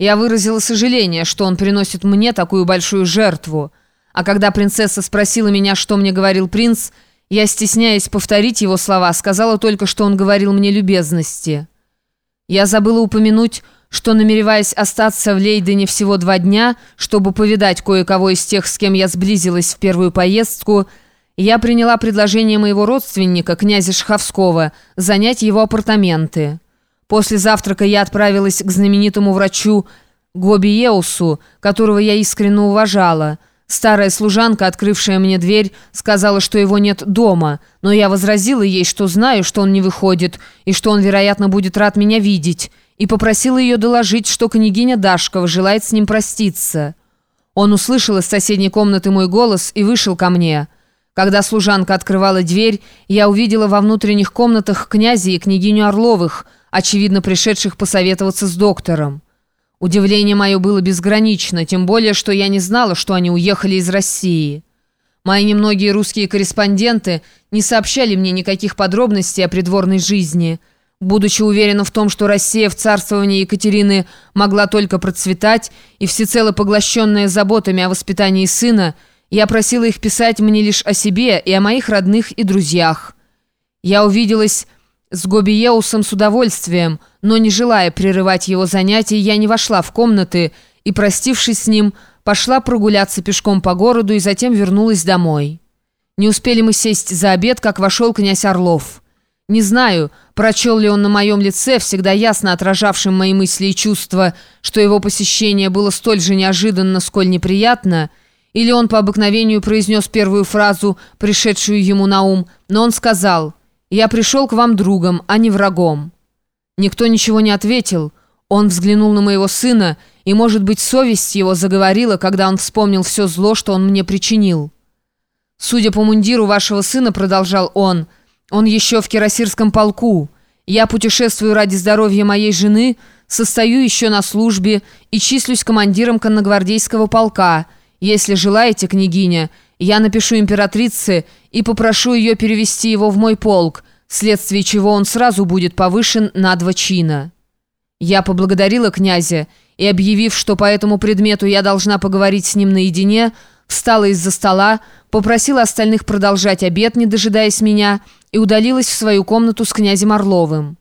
Я выразила сожаление, что он приносит мне такую большую жертву. А когда принцесса спросила меня, что мне говорил принц, я, стесняясь повторить его слова, сказала только, что он говорил мне любезности. Я забыла упомянуть, что, намереваясь остаться в Лейдене всего два дня, чтобы повидать кое-кого из тех, с кем я сблизилась в первую поездку, я приняла предложение моего родственника, князя Шаховского, занять его апартаменты. После завтрака я отправилась к знаменитому врачу Гобиеусу, которого я искренне уважала. Старая служанка, открывшая мне дверь, сказала, что его нет дома, но я возразила ей, что знаю, что он не выходит, и что он, вероятно, будет рад меня видеть, и попросила ее доложить, что княгиня Дашкова желает с ним проститься. Он услышал из соседней комнаты мой голос и вышел ко мне. Когда служанка открывала дверь, я увидела во внутренних комнатах князя и княгиню Орловых – очевидно пришедших посоветоваться с доктором. Удивление мое было безгранично, тем более, что я не знала, что они уехали из России. Мои немногие русские корреспонденты не сообщали мне никаких подробностей о придворной жизни. Будучи уверена в том, что Россия в царствовании Екатерины могла только процветать и всецело поглощенная заботами о воспитании сына, я просила их писать мне лишь о себе и о моих родных и друзьях. Я увиделась с Гобиеусом с удовольствием, но не желая прерывать его занятий, я не вошла в комнаты и, простившись с ним, пошла прогуляться пешком по городу и затем вернулась домой. Не успели мы сесть за обед, как вошел князь Орлов. Не знаю, прочел ли он на моем лице, всегда ясно отражавшим мои мысли и чувства, что его посещение было столь же неожиданно, сколь неприятно, или он по обыкновению произнес первую фразу, пришедшую ему на ум, но он сказал «Я пришел к вам другом, а не врагом». Никто ничего не ответил. Он взглянул на моего сына, и, может быть, совесть его заговорила, когда он вспомнил все зло, что он мне причинил. «Судя по мундиру вашего сына», — продолжал он, — «он еще в кирасирском полку. Я путешествую ради здоровья моей жены, состою еще на службе и числюсь командиром конногвардейского полка. Если желаете, княгиня, я напишу императрице и попрошу ее перевести его в мой полк, вследствие чего он сразу будет повышен на два чина. Я поблагодарила князя и, объявив, что по этому предмету я должна поговорить с ним наедине, встала из-за стола, попросила остальных продолжать обед, не дожидаясь меня, и удалилась в свою комнату с князем Орловым.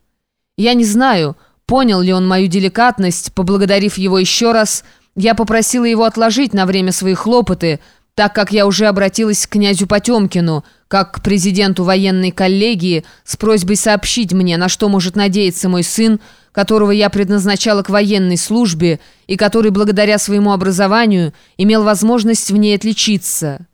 Я не знаю, понял ли он мою деликатность, поблагодарив его еще раз, я попросила его отложить на время свои хлопоты, так как я уже обратилась к князю Потемкину, как к президенту военной коллегии, с просьбой сообщить мне, на что может надеяться мой сын, которого я предназначала к военной службе и который благодаря своему образованию имел возможность в ней отличиться.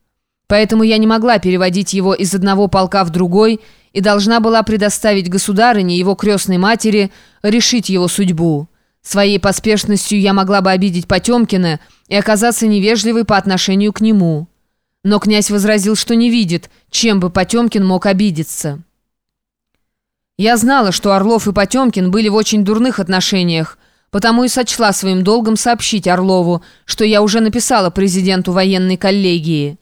Поэтому я не могла переводить его из одного полка в другой и должна была предоставить государыне, его крестной матери, решить его судьбу. Своей поспешностью я могла бы обидеть Потемкина и оказаться невежливой по отношению к нему. Но князь возразил, что не видит, чем бы Потемкин мог обидеться. Я знала, что Орлов и Потемкин были в очень дурных отношениях, потому и сочла своим долгом сообщить Орлову, что я уже написала президенту военной коллегии.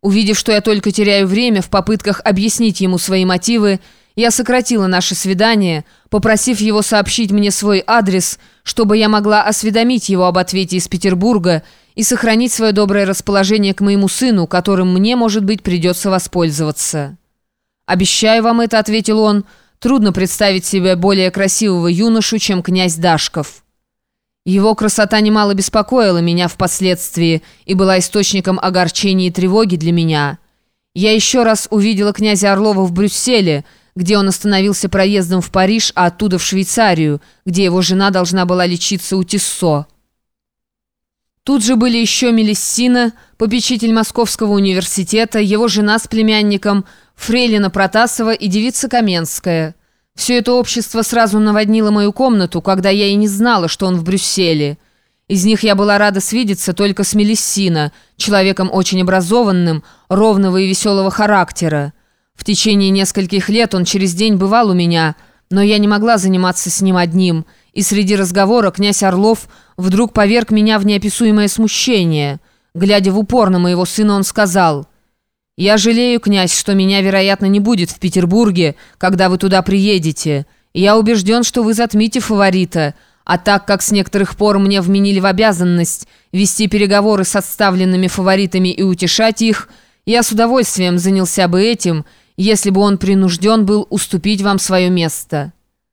Увидев, что я только теряю время в попытках объяснить ему свои мотивы, я сократила наше свидание, попросив его сообщить мне свой адрес, чтобы я могла осведомить его об ответе из Петербурга и сохранить свое доброе расположение к моему сыну, которым мне, может быть, придется воспользоваться. «Обещаю вам это», — ответил он, — «трудно представить себе более красивого юношу, чем князь Дашков». Его красота немало беспокоила меня впоследствии и была источником огорчения и тревоги для меня. Я еще раз увидела князя Орлова в Брюсселе — где он остановился проездом в Париж, а оттуда в Швейцарию, где его жена должна была лечиться у Тиссо. Тут же были еще Мелиссина, попечитель Московского университета, его жена с племянником, Фрейлина Протасова и девица Каменская. Все это общество сразу наводнило мою комнату, когда я и не знала, что он в Брюсселе. Из них я была рада свидеться только с Мелиссина, человеком очень образованным, ровного и веселого характера. В течение нескольких лет он через день бывал у меня, но я не могла заниматься с ним одним, и среди разговора князь Орлов вдруг поверг меня в неописуемое смущение. Глядя в упор на моего сына, он сказал, «Я жалею, князь, что меня, вероятно, не будет в Петербурге, когда вы туда приедете. Я убежден, что вы затмите фаворита, А так как с некоторых пор мне вменили в обязанность вести переговоры с отставленными фаворитами и утешать их, я с удовольствием занялся бы этим, если бы он принужден был уступить вам свое место».